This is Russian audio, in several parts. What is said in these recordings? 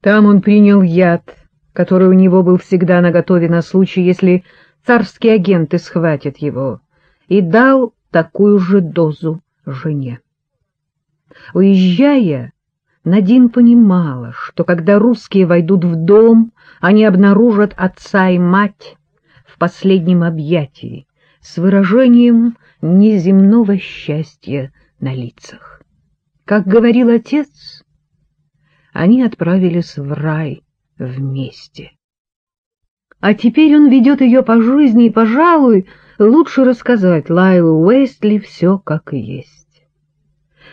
Там он принял яд, который у него был всегда наготове на случай, если царские агенты схватят его, и дал такую же дозу жене. Уезжая, Надин понимала, что когда русские войдут в дом, они обнаружат отца и мать в последнем объятии с выражением неземного счастья на лицах. Как говорил отец, они отправились в рай вместе. А теперь он ведет ее по жизни, и, пожалуй, лучше рассказать Лайлу Уэстли все как есть.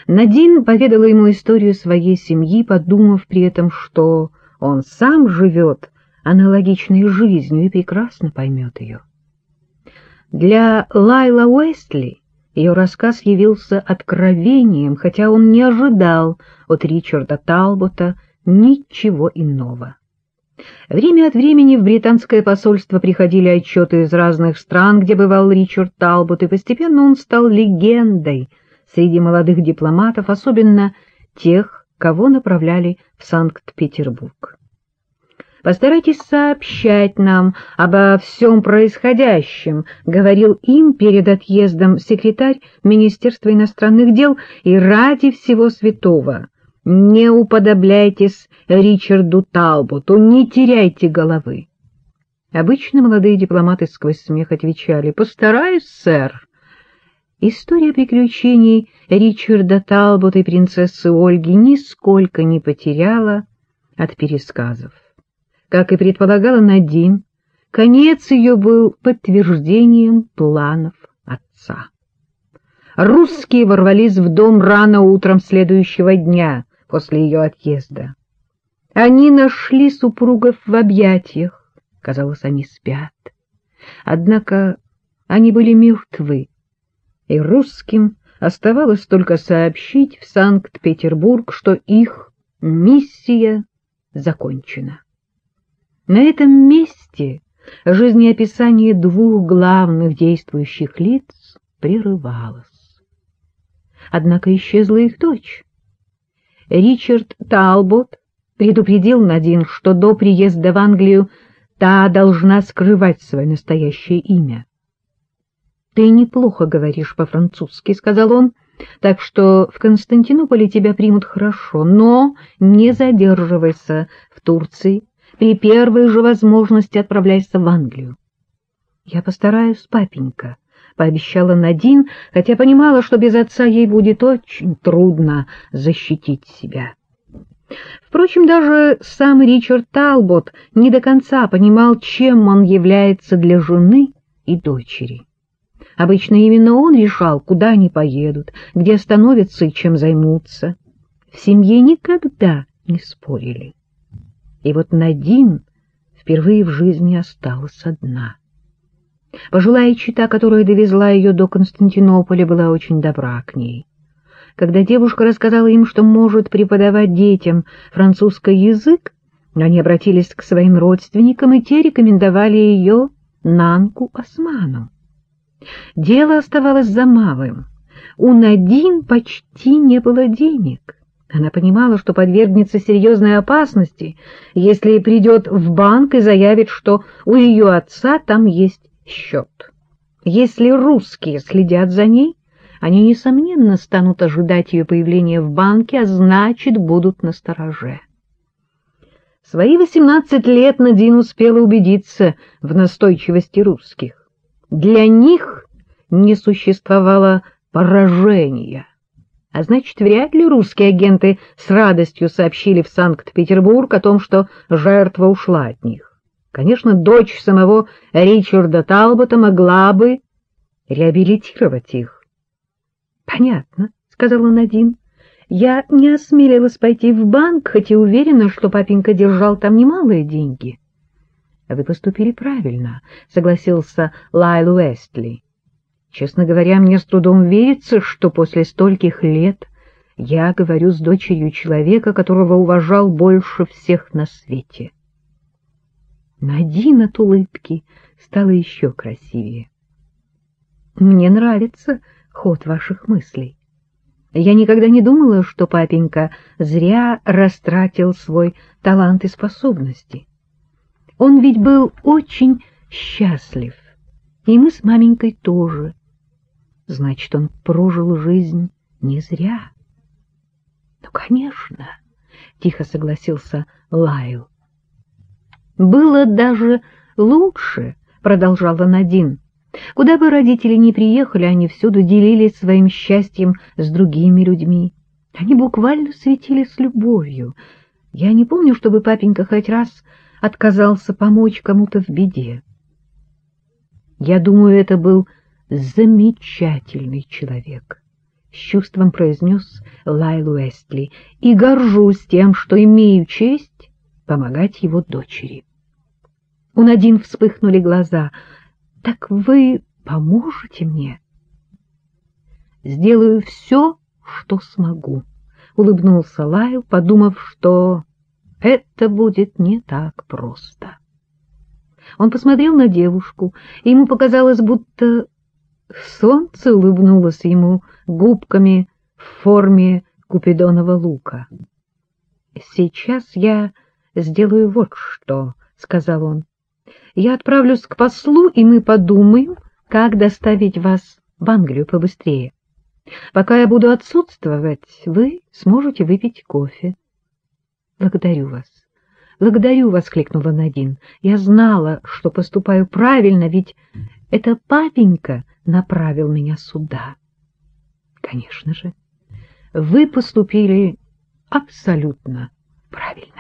Надин поведала ему историю своей семьи, подумав при этом, что он сам живет аналогичной жизнью и прекрасно поймет ее. Для Лайла Уэстли ее рассказ явился откровением, хотя он не ожидал от Ричарда Талбота ничего иного. Время от времени в британское посольство приходили отчеты из разных стран, где бывал Ричард Талбот, и постепенно он стал легендой — среди молодых дипломатов, особенно тех, кого направляли в Санкт-Петербург. «Постарайтесь сообщать нам обо всем происходящем», — говорил им перед отъездом секретарь Министерства иностранных дел, «и ради всего святого не уподобляйтесь Ричарду Талботу, не теряйте головы». Обычно молодые дипломаты сквозь смех отвечали «Постараюсь, сэр». История приключений Ричарда Талбота и принцессы Ольги нисколько не потеряла от пересказов. Как и предполагала Надин, конец ее был подтверждением планов отца. Русские ворвались в дом рано утром следующего дня после ее отъезда. Они нашли супругов в объятиях, казалось, они спят. Однако они были мертвы и русским оставалось только сообщить в Санкт-Петербург, что их миссия закончена. На этом месте жизнеописание двух главных действующих лиц прерывалось. Однако исчезла их дочь. Ричард Талбот предупредил Надин, что до приезда в Англию та должна скрывать свое настоящее имя. «Ты неплохо говоришь по-французски», — сказал он, — «так что в Константинополе тебя примут хорошо, но не задерживайся в Турции, при первой же возможности отправляйся в Англию». «Я постараюсь, папенька», — пообещала Надин, хотя понимала, что без отца ей будет очень трудно защитить себя. Впрочем, даже сам Ричард Талбот не до конца понимал, чем он является для жены и дочери. Обычно именно он решал, куда они поедут, где остановятся и чем займутся. В семье никогда не спорили. И вот Надин впервые в жизни осталась одна. Пожилая чита, которая довезла ее до Константинополя, была очень добра к ней. Когда девушка рассказала им, что может преподавать детям французский язык, они обратились к своим родственникам, и те рекомендовали ее Нанку Осману. Дело оставалось за малым. У Надин почти не было денег. Она понимала, что подвергнется серьезной опасности, если придет в банк и заявит, что у ее отца там есть счет. Если русские следят за ней, они, несомненно, станут ожидать ее появления в банке, а значит, будут настороже. Свои восемнадцать лет Надин успела убедиться в настойчивости русских. Для них не существовало поражения. А значит, вряд ли русские агенты с радостью сообщили в Санкт-Петербург о том, что жертва ушла от них. Конечно, дочь самого Ричарда Талбота могла бы реабилитировать их. — Понятно, — сказала Надин. — Я не осмелилась пойти в банк, хоть и уверена, что папенька держал там немалые деньги. —— Вы поступили правильно, — согласился Лайл Уэстли. Честно говоря, мне с трудом верится, что после стольких лет я говорю с дочерью человека, которого уважал больше всех на свете. Надин от улыбки стала еще красивее. — Мне нравится ход ваших мыслей. Я никогда не думала, что папенька зря растратил свой талант и способности. Он ведь был очень счастлив, и мы с маменькой тоже. Значит, он прожил жизнь не зря. — Ну, конечно, — тихо согласился Лайл. — Было даже лучше, — продолжала Надин. Куда бы родители ни приехали, они всюду делились своим счастьем с другими людьми. Они буквально светились любовью. Я не помню, чтобы папенька хоть раз отказался помочь кому-то в беде. Я думаю, это был замечательный человек, — с чувством произнес Лайл Уэстли, — и горжусь тем, что имею честь помогать его дочери. У Надин вспыхнули глаза. — Так вы поможете мне? — Сделаю все, что смогу, — улыбнулся Лайл, подумав, что это будет не так просто. Он посмотрел на девушку, и ему показалось, будто солнце улыбнулось ему губками в форме купидонова лука. — Сейчас я сделаю вот что, — сказал он. — Я отправлюсь к послу, и мы подумаем, как доставить вас в Англию побыстрее. Пока я буду отсутствовать, вы сможете выпить кофе. — Благодарю вас. — Благодарю, — воскликнула Надин. — Я знала, что поступаю правильно, ведь это папенька направил меня сюда. — Конечно же, вы поступили абсолютно правильно.